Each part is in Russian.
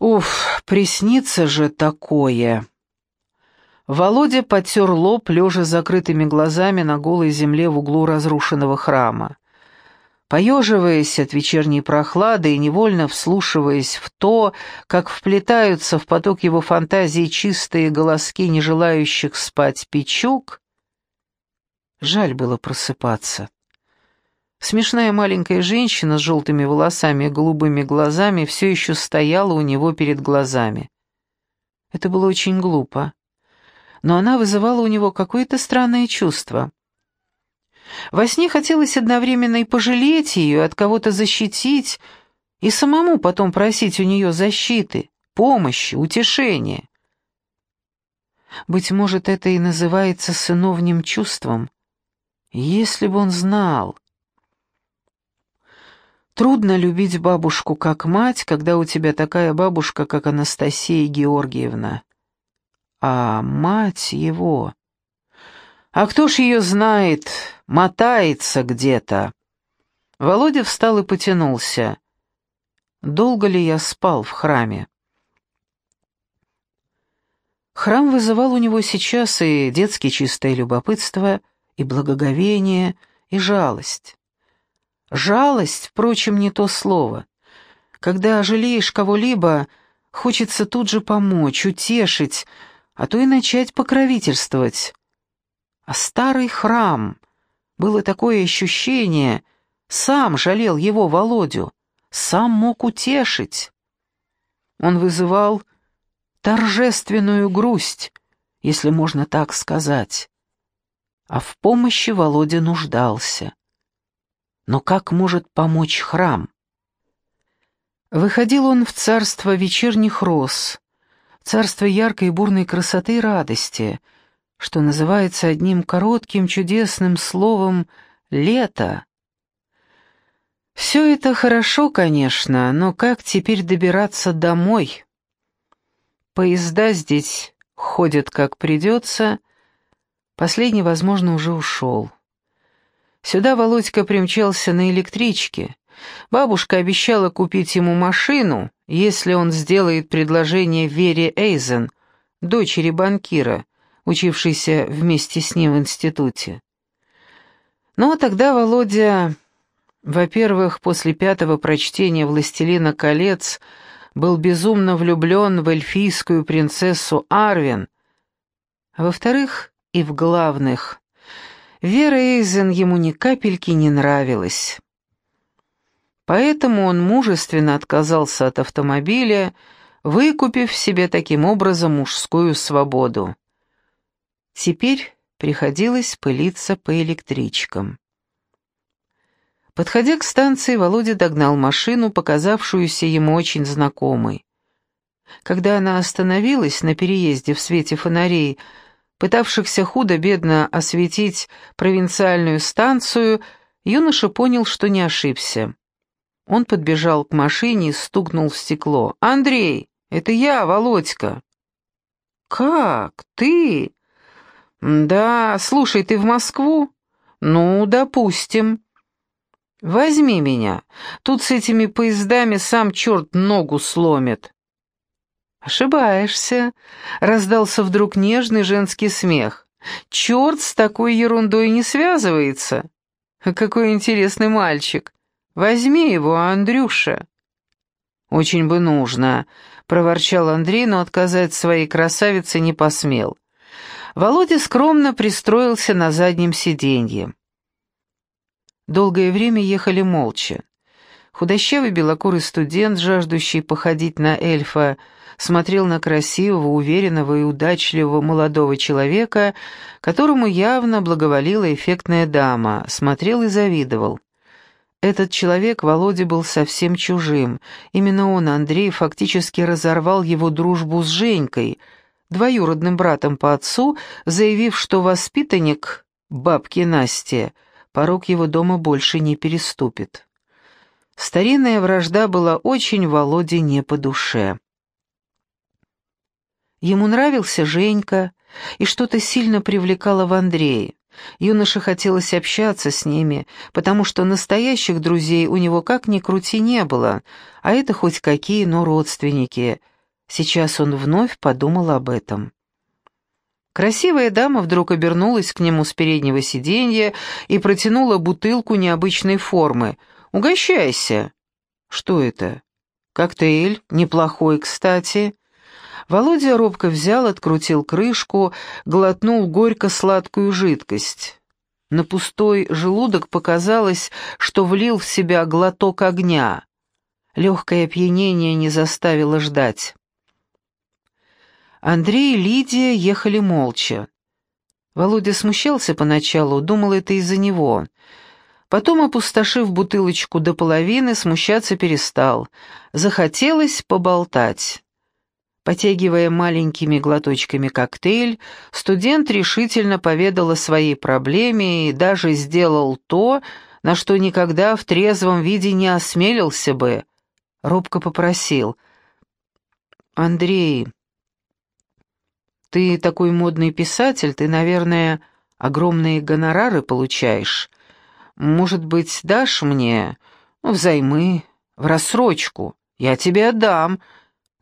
Уф, приснится же такое. Володя потер лоб, лежа закрытыми глазами на голой земле в углу разрушенного храма. Поеживаясь от вечерней прохлады и невольно вслушиваясь в то, как вплетаются в поток его фантазии чистые голоски нежелающих спать печук, жаль было просыпаться. Смешная маленькая женщина с желтыми волосами и голубыми глазами все еще стояла у него перед глазами. Это было очень глупо, но она вызывала у него какое-то странное чувство. Во сне хотелось одновременно и пожалеть ее, от кого-то защитить, и самому потом просить у нее защиты, помощи, утешения. Быть может, это и называется сыновним чувством. Если бы он знал. Трудно любить бабушку как мать, когда у тебя такая бабушка, как Анастасия Георгиевна. А мать его... А кто ж ее знает, мотается где-то. Володя встал и потянулся. Долго ли я спал в храме? Храм вызывал у него сейчас и детское чистое любопытство, и благоговение, и жалость. Жалость, впрочем, не то слово. Когда жалеешь кого-либо, хочется тут же помочь, утешить, а то и начать покровительствовать. А старый храм, было такое ощущение, сам жалел его Володю, сам мог утешить. Он вызывал торжественную грусть, если можно так сказать. А в помощи Володя нуждался. Но как может помочь храм? Выходил он в царство вечерних роз, царство яркой и бурной красоты и радости — что называется одним коротким чудесным словом «лето». Все это хорошо, конечно, но как теперь добираться домой? Поезда здесь ходят как придется, последний, возможно, уже ушел. Сюда Володька примчался на электричке. Бабушка обещала купить ему машину, если он сделает предложение Вере Эйзен, дочери банкира, учившийся вместе с ним в институте. Но тогда Володя, во-первых, после пятого прочтения «Властелина колец» был безумно влюблен в эльфийскую принцессу Арвин, а во-вторых, и в главных, Вера Эйзен ему ни капельки не нравилась. Поэтому он мужественно отказался от автомобиля, выкупив себе таким образом мужскую свободу. Теперь приходилось пылиться по электричкам. Подходя к станции, Володя догнал машину, показавшуюся ему очень знакомой. Когда она остановилась на переезде в свете фонарей, пытавшихся худо-бедно осветить провинциальную станцию, юноша понял, что не ошибся. Он подбежал к машине и стукнул в стекло. «Андрей, это я, Володька». «Как? Ты?» «Да, слушай, ты в Москву?» «Ну, допустим». «Возьми меня. Тут с этими поездами сам черт ногу сломит». «Ошибаешься», — раздался вдруг нежный женский смех. «Черт с такой ерундой не связывается. Какой интересный мальчик. Возьми его, Андрюша». «Очень бы нужно», — проворчал Андрей, но отказать своей красавице не посмел. Володя скромно пристроился на заднем сиденье. Долгое время ехали молча. Худощавый белокурый студент, жаждущий походить на эльфа, смотрел на красивого, уверенного и удачливого молодого человека, которому явно благоволила эффектная дама, смотрел и завидовал. Этот человек Володе был совсем чужим. Именно он, Андрей, фактически разорвал его дружбу с Женькой — двоюродным братом по отцу, заявив, что воспитанник бабки Насти порог его дома больше не переступит. Старинная вражда была очень Володе не по душе. Ему нравился Женька, и что-то сильно привлекало в Андрее. Юноше хотелось общаться с ними, потому что настоящих друзей у него как ни крути не было, а это хоть какие, но родственники — Сейчас он вновь подумал об этом. Красивая дама вдруг обернулась к нему с переднего сиденья и протянула бутылку необычной формы. «Угощайся!» «Что это?» «Коктейль, неплохой, кстати». Володя робко взял, открутил крышку, глотнул горько-сладкую жидкость. На пустой желудок показалось, что влил в себя глоток огня. Легкое опьянение не заставило ждать. Андрей и Лидия ехали молча. Володя смущался поначалу, думал, это из-за него. Потом, опустошив бутылочку до половины, смущаться перестал. Захотелось поболтать. Потягивая маленькими глоточками коктейль, студент решительно поведал о своей проблеме и даже сделал то, на что никогда в трезвом виде не осмелился бы. Робко попросил. «Андрей, ты такой модный писатель, ты, наверное, огромные гонорары получаешь. Может быть, дашь мне ну, взаймы, в рассрочку? Я тебе отдам,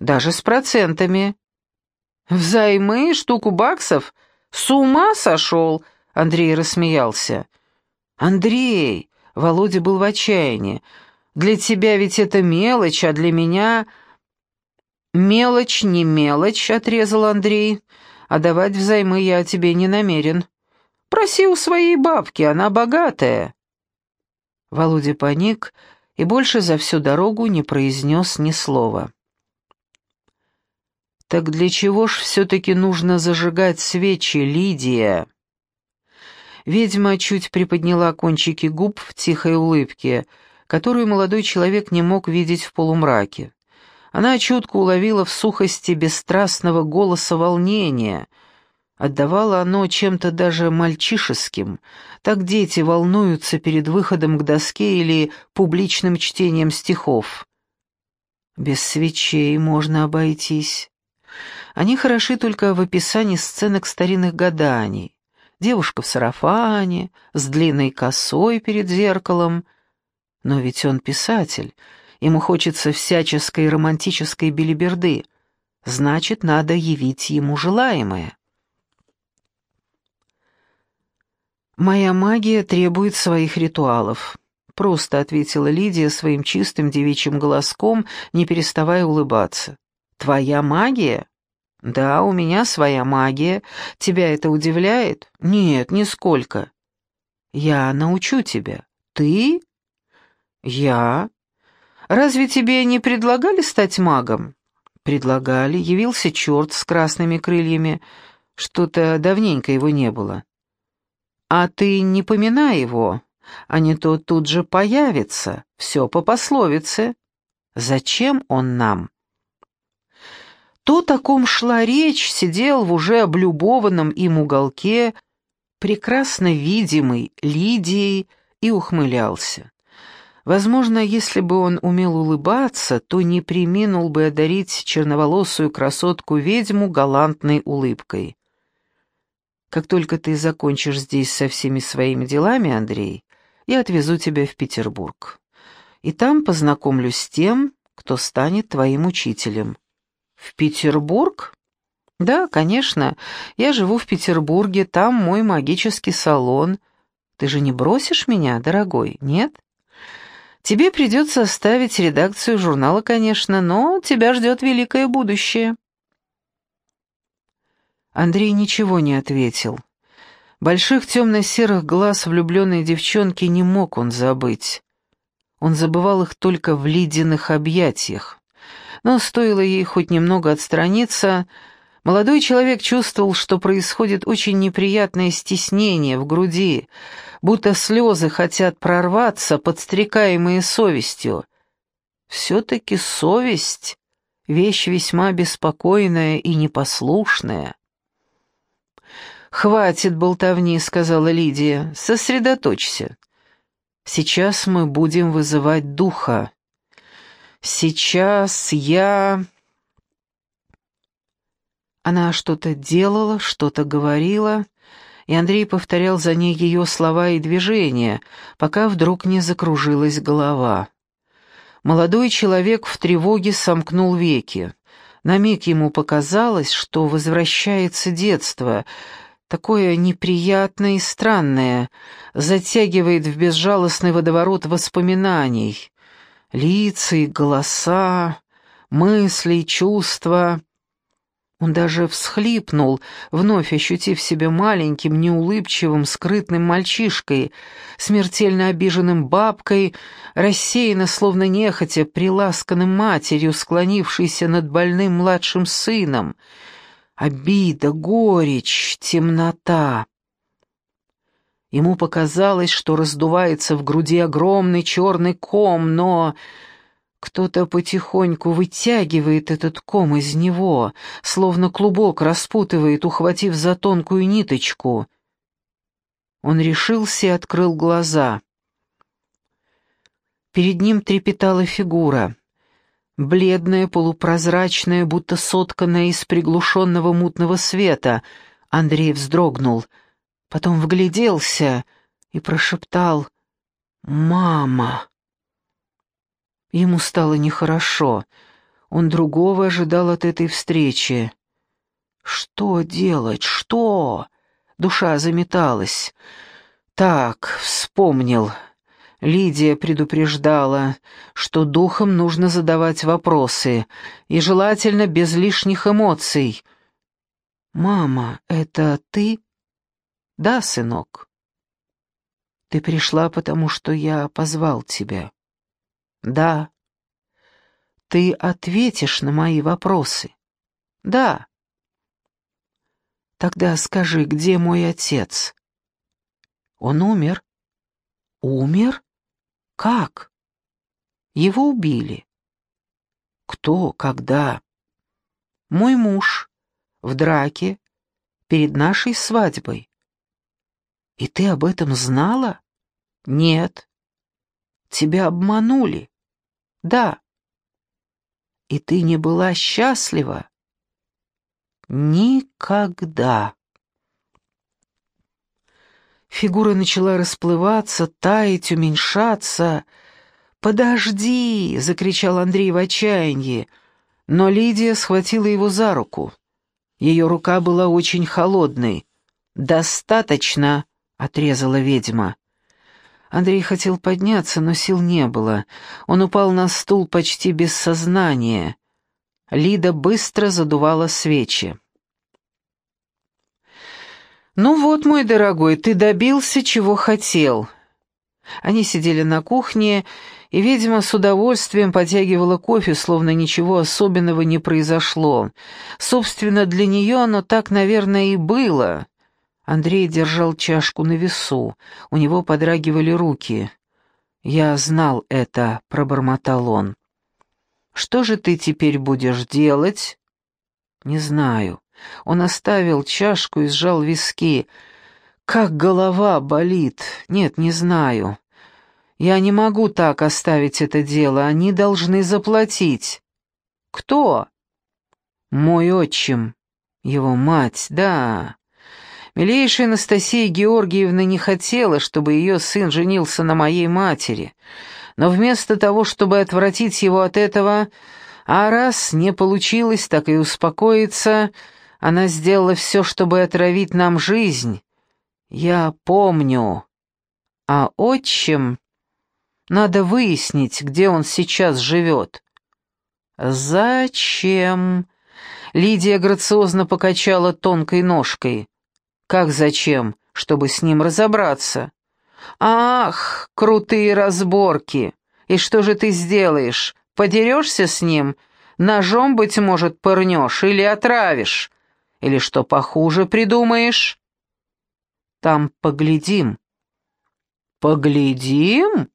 даже с процентами». «Взаймы штуку баксов? С ума сошел?» — Андрей рассмеялся. «Андрей!» — Володя был в отчаянии. «Для тебя ведь это мелочь, а для меня...» «Мелочь не мелочь», — отрезал Андрей, — «а давать взаймы я тебе не намерен. Проси у своей бабки, она богатая». Володя паник и больше за всю дорогу не произнес ни слова. «Так для чего ж все-таки нужно зажигать свечи, Лидия?» Ведьма чуть приподняла кончики губ в тихой улыбке, которую молодой человек не мог видеть в полумраке. Она чутко уловила в сухости бесстрастного голоса волнения. Отдавало оно чем-то даже мальчишеским. Так дети волнуются перед выходом к доске или публичным чтением стихов. Без свечей можно обойтись. Они хороши только в описании сценок старинных гаданий. Девушка в сарафане, с длинной косой перед зеркалом. Но ведь он писатель, Ему хочется всяческой романтической белиберды. Значит, надо явить ему желаемое. «Моя магия требует своих ритуалов», — просто ответила Лидия своим чистым девичьим голоском, не переставая улыбаться. «Твоя магия?» «Да, у меня своя магия. Тебя это удивляет?» «Нет, нисколько». «Я научу тебя». «Ты?» «Я?» Разве тебе не предлагали стать магом?» «Предлагали. Явился черт с красными крыльями. Что-то давненько его не было». «А ты не поминай его, а не то тут же появится. Все по пословице. Зачем он нам?» То, о ком шла речь, сидел в уже облюбованном им уголке, прекрасно видимый Лидией, и ухмылялся. Возможно, если бы он умел улыбаться, то не приминул бы одарить черноволосую красотку-ведьму галантной улыбкой. «Как только ты закончишь здесь со всеми своими делами, Андрей, я отвезу тебя в Петербург. И там познакомлюсь с тем, кто станет твоим учителем». «В Петербург?» «Да, конечно. Я живу в Петербурге, там мой магический салон. Ты же не бросишь меня, дорогой, нет?» Тебе придется оставить редакцию журнала, конечно, но тебя ждет великое будущее». Андрей ничего не ответил. Больших темно-серых глаз влюбленной девчонки не мог он забыть. Он забывал их только в ледяных объятиях. Но стоило ей хоть немного отстраниться, молодой человек чувствовал, что происходит очень неприятное стеснение в груди, будто слезы хотят прорваться, подстрекаемые совестью. Все-таки совесть — вещь весьма беспокойная и непослушная. «Хватит болтовни», — сказала Лидия, — «сосредоточься. Сейчас мы будем вызывать духа. Сейчас я...» Она что-то делала, что-то говорила, и Андрей повторял за ней ее слова и движения, пока вдруг не закружилась голова. Молодой человек в тревоге сомкнул веки. На миг ему показалось, что возвращается детство, такое неприятное и странное, затягивает в безжалостный водоворот воспоминаний. Лица и голоса, мысли и чувства. Он даже всхлипнул, вновь ощутив себя маленьким, неулыбчивым, скрытным мальчишкой, смертельно обиженным бабкой, рассеянно, словно нехотя, приласканным матерью, склонившейся над больным младшим сыном. Обида, горечь, темнота. Ему показалось, что раздувается в груди огромный черный ком, но кто-то потихоньку вытягивает этот ком из него, словно клубок распутывает, ухватив за тонкую ниточку. Он решился и открыл глаза. Перед ним трепетала фигура. Бледная, полупрозрачная, будто сотканная из приглушенного мутного света. Андрей вздрогнул, потом вгляделся и прошептал «Мама». Ему стало нехорошо. Он другого ожидал от этой встречи. Что делать? Что? Душа заметалась. Так, вспомнил. Лидия предупреждала, что духом нужно задавать вопросы, и желательно без лишних эмоций. «Мама, это ты?» «Да, сынок». «Ты пришла, потому что я позвал тебя». Да. Ты ответишь на мои вопросы? Да. Тогда скажи, где мой отец? Он умер. Умер? Как? Его убили. Кто, когда? Мой муж. В драке. Перед нашей свадьбой. И ты об этом знала? Нет. Тебя обманули. Да. И ты не была счастлива? Никогда. Фигура начала расплываться, таять, уменьшаться. «Подожди!» — закричал Андрей в отчаянии, но Лидия схватила его за руку. Ее рука была очень холодной. «Достаточно!» — отрезала ведьма. Андрей хотел подняться, но сил не было. Он упал на стул почти без сознания. Лида быстро задувала свечи. «Ну вот, мой дорогой, ты добился, чего хотел». Они сидели на кухне, и, видимо, с удовольствием потягивала кофе, словно ничего особенного не произошло. Собственно, для нее оно так, наверное, и было. Андрей держал чашку на весу, у него подрагивали руки. «Я знал это», — пробормотал он. «Что же ты теперь будешь делать?» «Не знаю». Он оставил чашку и сжал виски. «Как голова болит! Нет, не знаю. Я не могу так оставить это дело, они должны заплатить». «Кто?» «Мой отчим. Его мать, да. Милейшая Анастасия Георгиевна не хотела, чтобы ее сын женился на моей матери, но вместо того, чтобы отвратить его от этого, а раз не получилось, так и успокоиться, она сделала все, чтобы отравить нам жизнь. Я помню. А отчим... Надо выяснить, где он сейчас живет. «Зачем?» Лидия грациозно покачала тонкой ножкой. «Как зачем? Чтобы с ним разобраться». «Ах, крутые разборки! И что же ты сделаешь? Подерешься с ним? Ножом, быть может, пырнешь или отравишь? Или что похуже придумаешь?» «Там поглядим». «Поглядим?»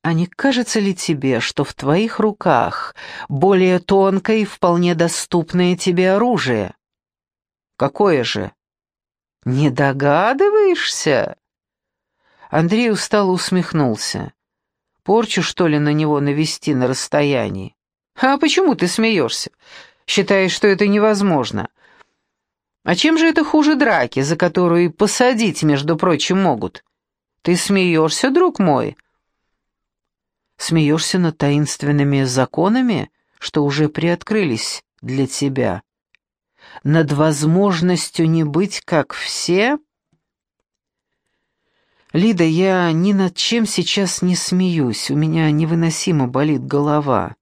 А не кажется ли тебе, что в твоих руках более тонкое и вполне доступное тебе оружие? Какое же? Не догадываешься? Андрей устало усмехнулся. Порчу, что ли, на него навести на расстоянии? А почему ты смеешься? Считаешь, что это невозможно? А чем же это хуже драки, за которую посадить, между прочим, могут? Ты смеешься, друг мой? Смеешься над таинственными законами? что уже приоткрылись для тебя. Над возможностью не быть как все? Лида, я ни над чем сейчас не смеюсь, у меня невыносимо болит голова.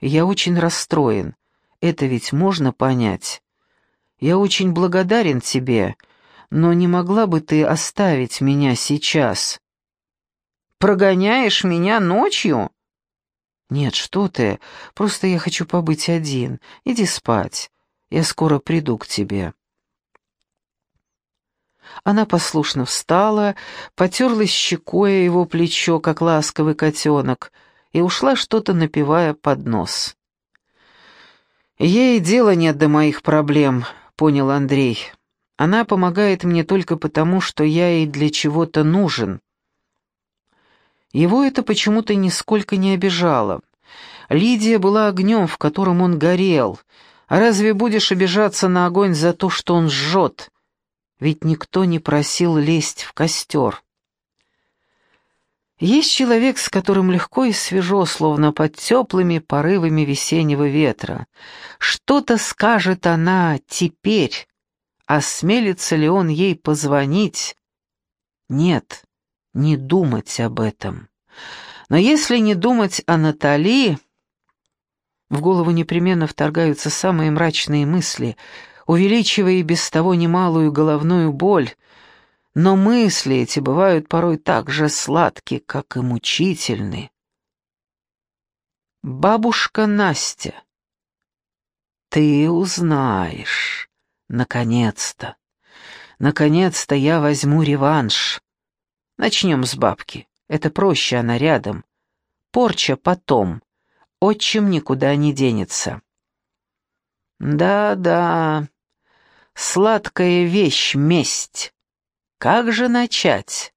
Я очень расстроен. Это ведь можно понять. Я очень благодарен тебе, но не могла бы ты оставить меня сейчас? Прогоняешь меня ночью? Нет, что ты, просто я хочу побыть один. Иди спать, я скоро приду к тебе. Она послушно встала, потерлась щекой его плечо, как ласковый котенок, и ушла что-то напивая под нос. «Ей дела нет до моих проблем», — понял Андрей. «Она помогает мне только потому, что я ей для чего-то нужен». Его это почему-то нисколько не обижало. Лидия была огнем, в котором он горел. А разве будешь обижаться на огонь за то, что он жжет? Ведь никто не просил лезть в костер. Есть человек, с которым легко и свежо, словно под теплыми порывами весеннего ветра. Что-то скажет она теперь. Осмелится ли он ей позвонить? Нет не думать об этом. Но если не думать о Натали, в голову непременно вторгаются самые мрачные мысли, увеличивая и без того немалую головную боль, но мысли эти бывают порой так же сладкие, как и мучительны. Бабушка Настя, ты узнаешь, наконец-то, наконец-то я возьму реванш. Начнем с бабки. Это проще, она рядом. Порча потом. Отчим никуда не денется. Да-да, сладкая вещь — месть. Как же начать?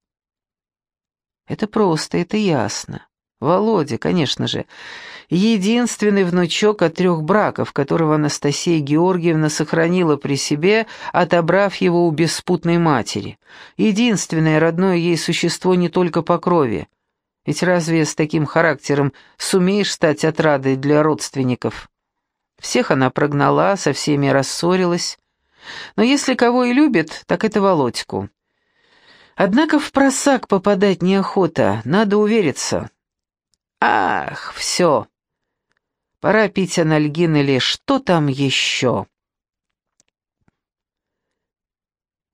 Это просто, это ясно. Володя, конечно же, единственный внучок от трех браков, которого Анастасия Георгиевна сохранила при себе, отобрав его у беспутной матери. Единственное родное ей существо не только по крови. Ведь разве с таким характером сумеешь стать отрадой для родственников? Всех она прогнала, со всеми рассорилась. Но если кого и любит, так это Володьку. Однако в просак попадать неохота, надо увериться. Ах, все. Пора пить анальгин или что там еще.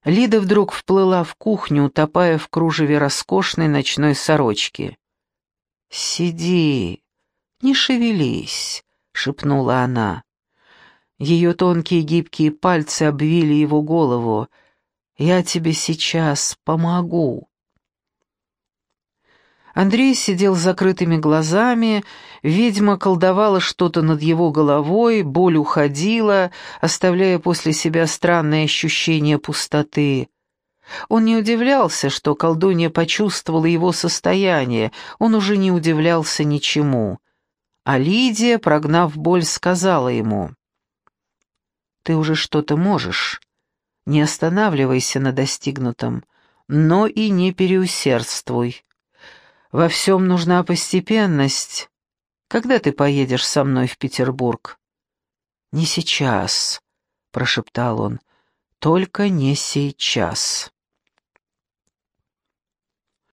Лида вдруг вплыла в кухню, утопая в кружеве роскошной ночной сорочки. «Сиди, не шевелись», — шепнула она. Ее тонкие гибкие пальцы обвили его голову. «Я тебе сейчас помогу». Андрей сидел с закрытыми глазами, ведьма колдовала что-то над его головой, боль уходила, оставляя после себя странное ощущение пустоты. Он не удивлялся, что колдунья почувствовала его состояние, он уже не удивлялся ничему. А Лидия, прогнав боль, сказала ему, «Ты уже что-то можешь. Не останавливайся на достигнутом, но и не переусердствуй. Во всем нужна постепенность. Когда ты поедешь со мной в Петербург? Не сейчас, прошептал он. Только не сейчас.